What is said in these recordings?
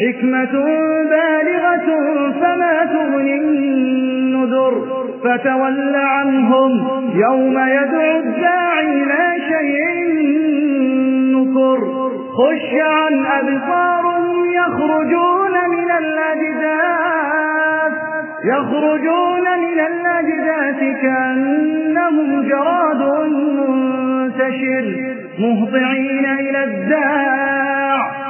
حكمة بالغة فما تغني النذر فتول عنهم يوم يدعو الداعي لا شيء نكر. خش عن أبصار يخرجون من الأجداث يخرجون من الأجداث كأنهم جراد منتشر مهطعين إلى الداع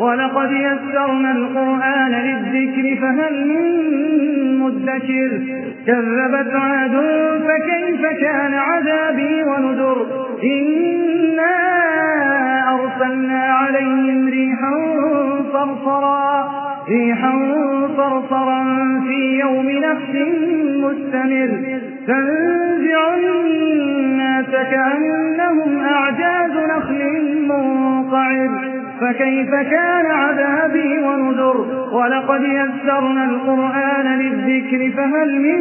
ولقد يسرنا القرآن للذكر فهل من مدكر؟ كذبت عاد فكيف كان عذابي ونذر؟ إنا أرسلنا عليهم ريحا صرصرا ريحا صرصرا في يوم نفس مستمر. تنزع الناس كأنهم أعجاز نخل منقعر. فكيف كان عذابي ونذر؟ ولقد يسرنا القرآن للذكر فهل من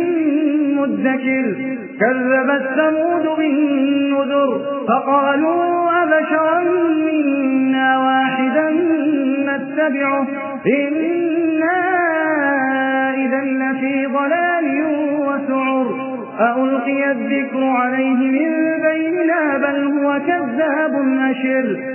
مدكر؟ كذبت ثمود بالنذر فقالوا أبشرا منا واحدا نتبعه. إنا إذا لفي ضلال وسعر. ألقي الذكر عليه من بيننا بل هو كذاب أشر.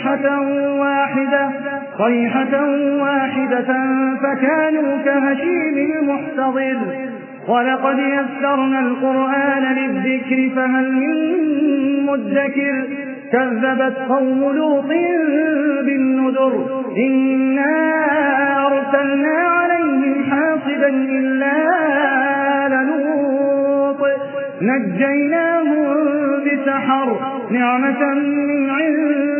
صيحة واحدة صيحة واحدة فكانوا كهشيم المحتضر. ولقد يسرنا القرآن للذكر فهل من مدكر؟ كذبت قوم لوط بالنذر. إنا أرسلنا عليهم حاصبا إلا لنوط نجيناهم بسحر نعمة من عندنا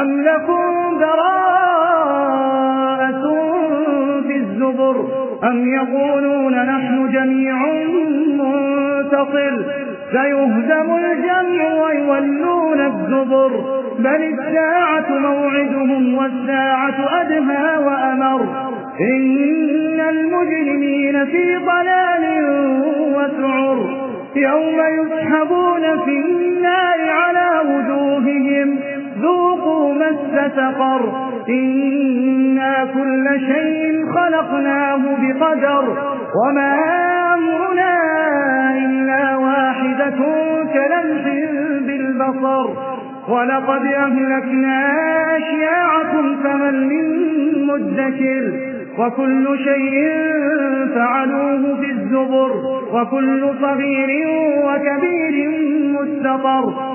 أم لكم براءة في الزبر أم يقولون نحن جميع منتصر سيهدم الجمع ويولون الزبر بل الساعة موعدهم والساعة أدهى وأمر إن المجرمين في ضلال وسعر يوم يسحبون في النار على وجوههم مس سقر إنا كل شيء خلقناه بقدر. وما أمرنا إلا واحدة كلمح بالبصر. ولقد أهلكنا أشياعكم فمن من مدكر. وكل شيء فعلوه في الزبر. وكل صغير وكبير مستطر.